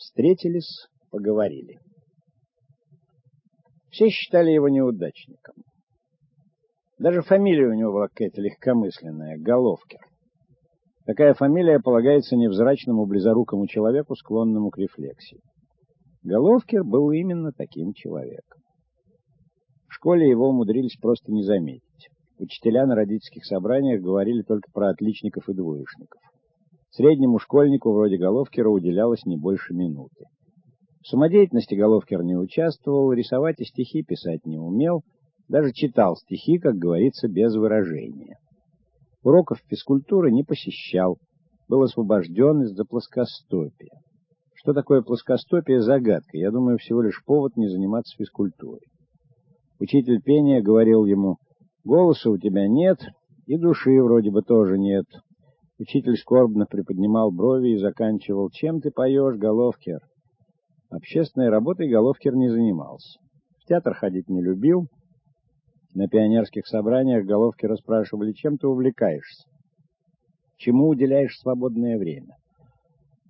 Встретились, поговорили. Все считали его неудачником. Даже фамилия у него была какая-то легкомысленная — Головкер. Такая фамилия полагается невзрачному близорукому человеку, склонному к рефлексии. Головкер был именно таким человеком. В школе его умудрились просто не заметить. Учителя на родительских собраниях говорили только про отличников и двоечников. Среднему школьнику вроде Головкера уделялось не больше минуты. В самодеятельности Головкер не участвовал, рисовать и стихи писать не умел, даже читал стихи, как говорится, без выражения. Уроков физкультуры не посещал, был освобожден из-за плоскостопия. Что такое плоскостопие – загадка. Я думаю, всего лишь повод не заниматься физкультурой. Учитель пения говорил ему, «Голоса у тебя нет, и души вроде бы тоже нет». Учитель скорбно приподнимал брови и заканчивал, «Чем ты поешь, Головкер?» Общественной работой Головкер не занимался. В театр ходить не любил. На пионерских собраниях Головкера спрашивали, чем ты увлекаешься? Чему уделяешь свободное время?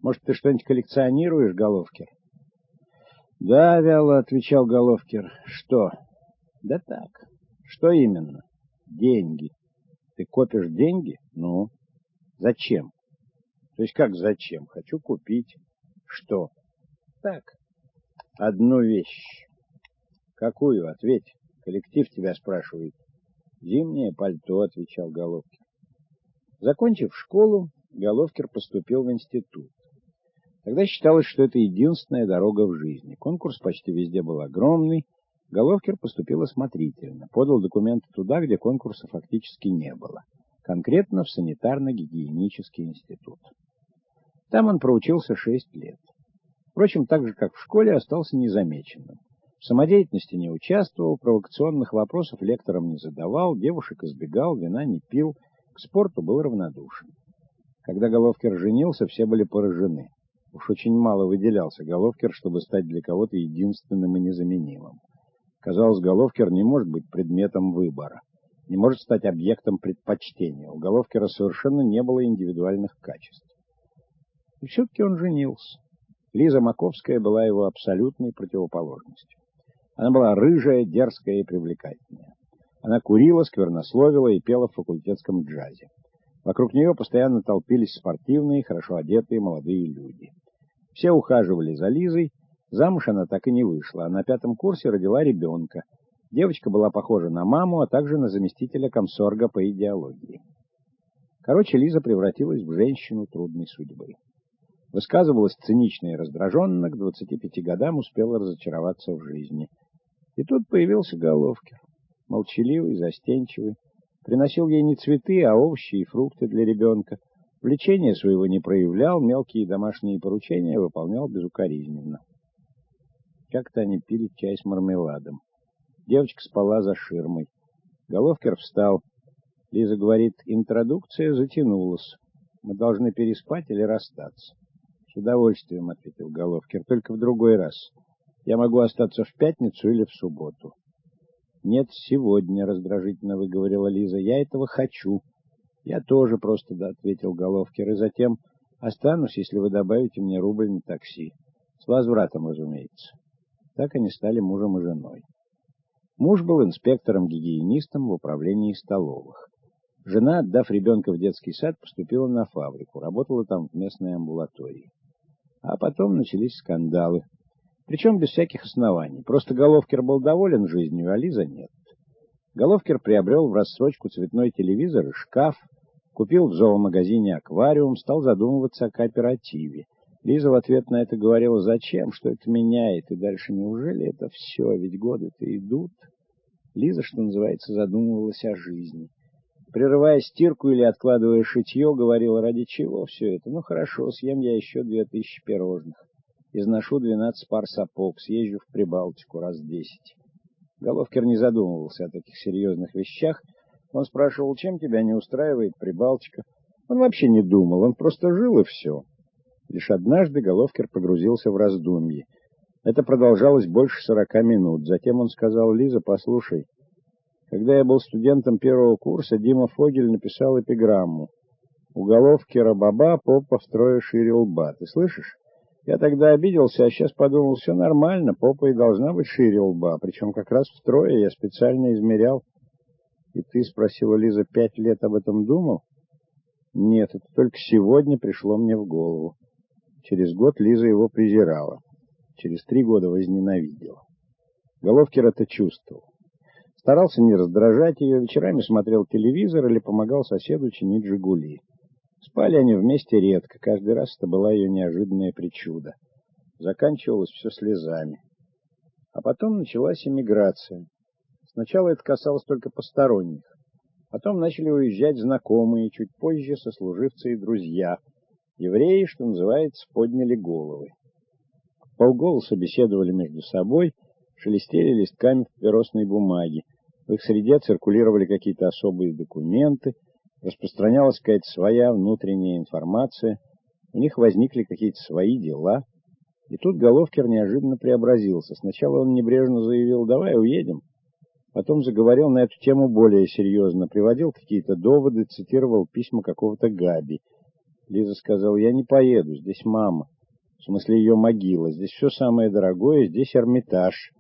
Может, ты что-нибудь коллекционируешь, Головкер? Да, вяло отвечал Головкер. Что? Да так. Что именно? Деньги. Ты копишь деньги? Ну. Зачем? То есть как зачем? Хочу купить. Что? Так. Одну вещь. Какую? Ответь. Коллектив тебя спрашивает. Зимнее пальто, отвечал Головкер. Закончив школу, Головкер поступил в институт. Тогда считалось, что это единственная дорога в жизни. Конкурс почти везде был огромный. Головкер поступил осмотрительно, подал документы туда, где конкурса фактически не было. Конкретно в санитарно-гигиенический институт. Там он проучился шесть лет. Впрочем, так же, как в школе, остался незамеченным. В самодеятельности не участвовал, провокационных вопросов лекторам не задавал, девушек избегал, вина не пил, к спорту был равнодушен. Когда Головкер женился, все были поражены. Уж очень мало выделялся Головкер, чтобы стать для кого-то единственным и незаменимым. Казалось, Головкер не может быть предметом выбора, не может стать объектом предпочтения. У Головкера совершенно не было индивидуальных качеств. И все-таки он женился. Лиза Маковская была его абсолютной противоположностью. Она была рыжая, дерзкая и привлекательная. Она курила, сквернословила и пела в факультетском джазе. Вокруг нее постоянно толпились спортивные, хорошо одетые молодые люди. Все ухаживали за Лизой, замуж она так и не вышла, а на пятом курсе родила ребенка. Девочка была похожа на маму, а также на заместителя комсорга по идеологии. Короче, Лиза превратилась в женщину трудной судьбы. Высказывалась цинично и раздраженно, к 25 годам успела разочароваться в жизни. И тут появился Головкер, молчаливый, застенчивый, Приносил ей не цветы, а овощи и фрукты для ребенка. Влечения своего не проявлял, мелкие домашние поручения выполнял безукоризненно. Как-то они пили чай с мармеладом. Девочка спала за ширмой. Головкер встал. Лиза говорит, интродукция затянулась. Мы должны переспать или расстаться. С удовольствием, ответил Головкер, только в другой раз. Я могу остаться в пятницу или в субботу. «Нет, сегодня», — раздражительно выговорила Лиза. «Я этого хочу». «Я тоже просто», — да, ответил Головкер. «И затем останусь, если вы добавите мне рубль на такси. С возвратом, разумеется». Так они стали мужем и женой. Муж был инспектором-гигиенистом в управлении столовых. Жена, отдав ребенка в детский сад, поступила на фабрику, работала там в местной амбулатории. А потом начались скандалы. Причем без всяких оснований. Просто Головкер был доволен жизнью, а Лиза нет. Головкер приобрел в рассрочку цветной телевизор и шкаф, купил в зоомагазине аквариум, стал задумываться о кооперативе. Лиза в ответ на это говорила, зачем, что это меняет, и дальше неужели это все, ведь годы-то идут. Лиза, что называется, задумывалась о жизни. Прерывая стирку или откладывая шитье, говорила, ради чего все это? Ну хорошо, съем я еще две тысячи пирожных изношу 12 пар сапог, съезжу в Прибалтику раз десять. Головкер не задумывался о таких серьезных вещах. Он спрашивал, чем тебя не устраивает Прибалтика. Он вообще не думал, он просто жил и все. Лишь однажды Головкер погрузился в раздумье. Это продолжалось больше сорока минут. Затем он сказал, Лиза, послушай, когда я был студентом первого курса, Дима Фогель написал эпиграмму. У Головкера баба, попа втрое шире лба. Ты слышишь? Я тогда обиделся, а сейчас подумал, все нормально, попа и должна быть шире лба, причем как раз втрое я специально измерял. И ты, спросила Лиза, пять лет об этом думал? Нет, это только сегодня пришло мне в голову. Через год Лиза его презирала. Через три года возненавидела. Головкер это чувствовал. Старался не раздражать ее, вечерами смотрел телевизор или помогал соседу чинить «Жигули». Спали они вместе редко, каждый раз это была ее неожиданная причуда. Заканчивалось все слезами. А потом началась эмиграция. Сначала это касалось только посторонних. Потом начали уезжать знакомые, чуть позже сослуживцы и друзья. Евреи, что называется, подняли головы. Полголоса беседовали между собой, шелестели листками папиросной бумаги. В их среде циркулировали какие-то особые документы, распространялась какая-то своя внутренняя информация, у них возникли какие-то свои дела. И тут Головкер неожиданно преобразился. Сначала он небрежно заявил «давай уедем», потом заговорил на эту тему более серьезно, приводил какие-то доводы, цитировал письма какого-то Габи. Лиза сказала «я не поеду, здесь мама». В смысле ее могила. Здесь все самое дорогое, здесь Эрмитаж,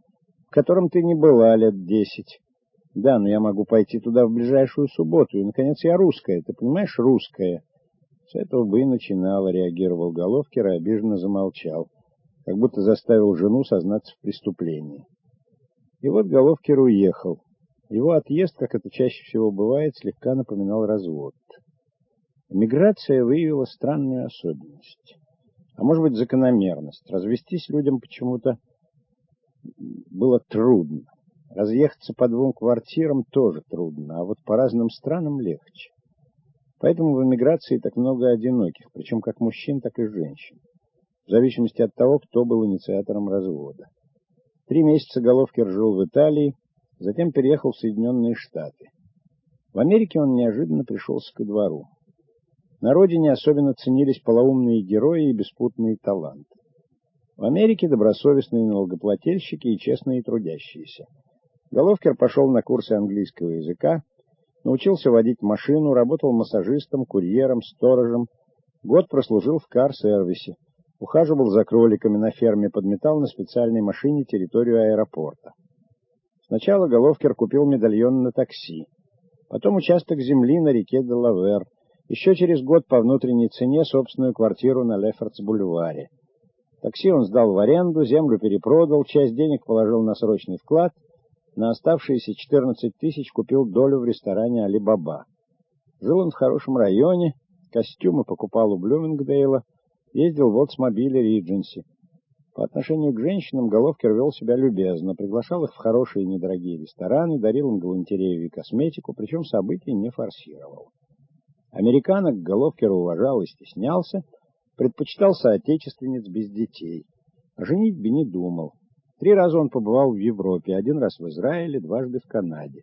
в котором ты не была лет десять. Да, но я могу пойти туда в ближайшую субботу. И, наконец, я русская. Ты понимаешь, русская. С этого бы и начинала, реагировал Головкер и обиженно замолчал, как будто заставил жену сознаться в преступлении. И вот Головкер уехал. Его отъезд, как это чаще всего бывает, слегка напоминал развод. Миграция выявила странную особенность. А может быть, закономерность. Развестись людям почему-то было трудно. Разъехаться по двум квартирам тоже трудно, а вот по разным странам легче. Поэтому в эмиграции так много одиноких, причем как мужчин, так и женщин, в зависимости от того, кто был инициатором развода. Три месяца Головкер жил в Италии, затем переехал в Соединенные Штаты. В Америке он неожиданно пришелся ко двору. На родине особенно ценились полоумные герои и беспутные таланты. В Америке добросовестные налогоплательщики и честные трудящиеся – Головкер пошел на курсы английского языка, научился водить машину, работал массажистом, курьером, сторожем. Год прослужил в кар-сервисе, ухаживал за кроликами на ферме, подметал на специальной машине территорию аэропорта. Сначала Головкер купил медальон на такси, потом участок земли на реке Делавер, еще через год по внутренней цене собственную квартиру на Лефортс-бульваре. Такси он сдал в аренду, землю перепродал, часть денег положил на срочный вклад — на оставшиеся 14 тысяч купил долю в ресторане «Али-Баба». Жил он в хорошем районе, костюмы покупал у Блюмингдейла, ездил в Олдсмобиле Ридженси. По отношению к женщинам Головкер вел себя любезно, приглашал их в хорошие недорогие рестораны, дарил им галантерею и косметику, причем событий не форсировал. Американок Головкер уважал и стеснялся, предпочитал соотечественниц без детей. О женитьбе не думал. Три раза он побывал в Европе, один раз в Израиле, дважды в Канаде.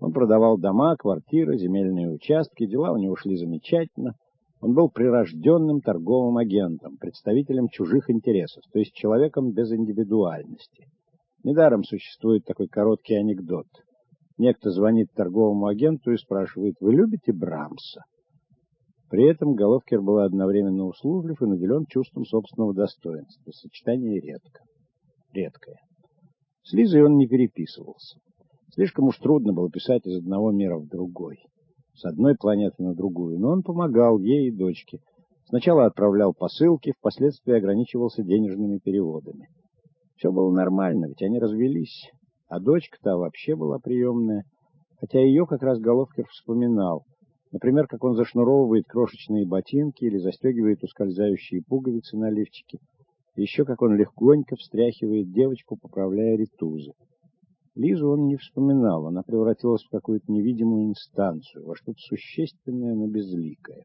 Он продавал дома, квартиры, земельные участки, дела у него шли замечательно. Он был прирожденным торговым агентом, представителем чужих интересов, то есть человеком без индивидуальности. Недаром существует такой короткий анекдот. Некто звонит торговому агенту и спрашивает, «Вы любите Брамса?» При этом Головкер был одновременно услужлив и наделен чувством собственного достоинства. Сочетание редко редкое. С Лизой он не переписывался. Слишком уж трудно было писать из одного мира в другой, с одной планеты на другую, но он помогал ей и дочке. Сначала отправлял посылки, впоследствии ограничивался денежными переводами. Все было нормально, ведь они развелись, а дочка-то вообще была приемная, хотя ее как раз Головкер вспоминал. Например, как он зашнуровывает крошечные ботинки или застегивает ускользающие пуговицы на лифчике. Еще как он легконько встряхивает девочку, поправляя ритузы. Лизу он не вспоминал, она превратилась в какую-то невидимую инстанцию, во что-то существенное, но безликое.